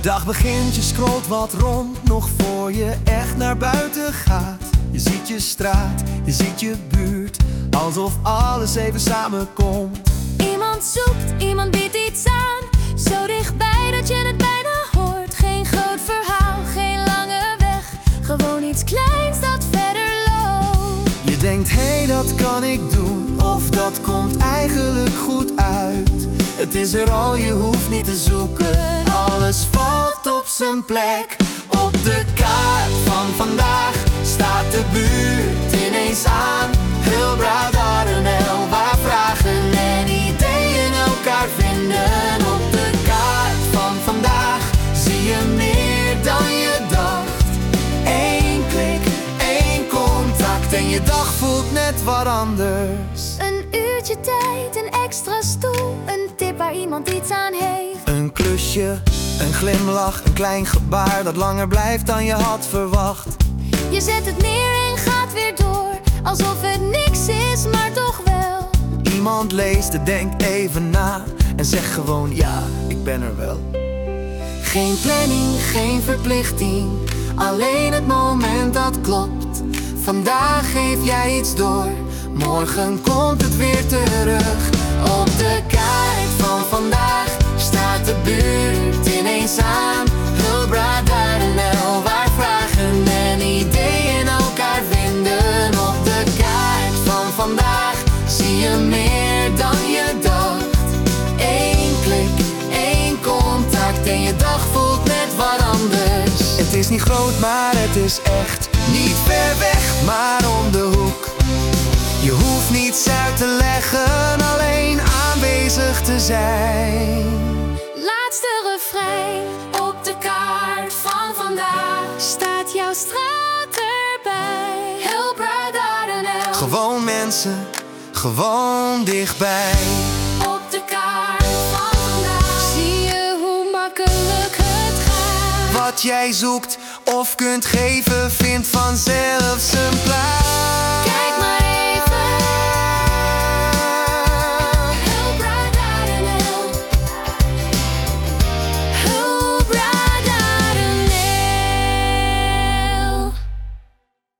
dag begint, je scrolt wat rond, nog voor je echt naar buiten gaat. Je ziet je straat, je ziet je buurt, alsof alles even samenkomt. Iemand zoekt, iemand biedt iets aan. Zo dichtbij dat je het bijna hoort. Geen groot verhaal, geen lange weg. Gewoon iets kleins dat verder loopt. Je denkt, hé, hey, dat kan ik doen, of dat komt eigenlijk goed uit. Het is er al, je hoeft niet te zoeken, alles valt op zijn plek. Op de kaart van vandaag staat de buurt ineens aan. Hulbrad Arnel, waar vragen en ideeën elkaar vinden. Op de kaart van vandaag zie je meer dan je dacht. Eén klik, één contact en je dag voelt net wat anders. Een uurtje tijd, een extra stoel. Een tip waar iemand iets aan heeft. Een klusje, een glimlach, een klein gebaar dat langer blijft dan je had verwacht. Je zet het neer en gaat weer door. Alsof het niks is, maar toch wel. Iemand leest het, denkt even na en zegt gewoon ja, ik ben er wel. Geen planning, geen verplichting, alleen het moment dat klopt. Vandaag geef jij iets door, morgen komt het weer terug. Op de kaart van vandaag ineens aan. Waar vragen en ideeën elkaar vinden. Op de kaart van vandaag zie je meer dan je dacht. Eén klik, één contact en je dag voelt net wat anders. Het is niet groot, maar het is echt. Niet ver weg, maar om de hoek. Je hoeft niets uit te leggen, alleen aanwezig te zijn. Laatste refrein straat erbij. Gewoon mensen, gewoon dichtbij. Op de kaart van vandaag. Zie je hoe makkelijk het gaat. Wat jij zoekt of kunt geven, vindt vanzelf zijn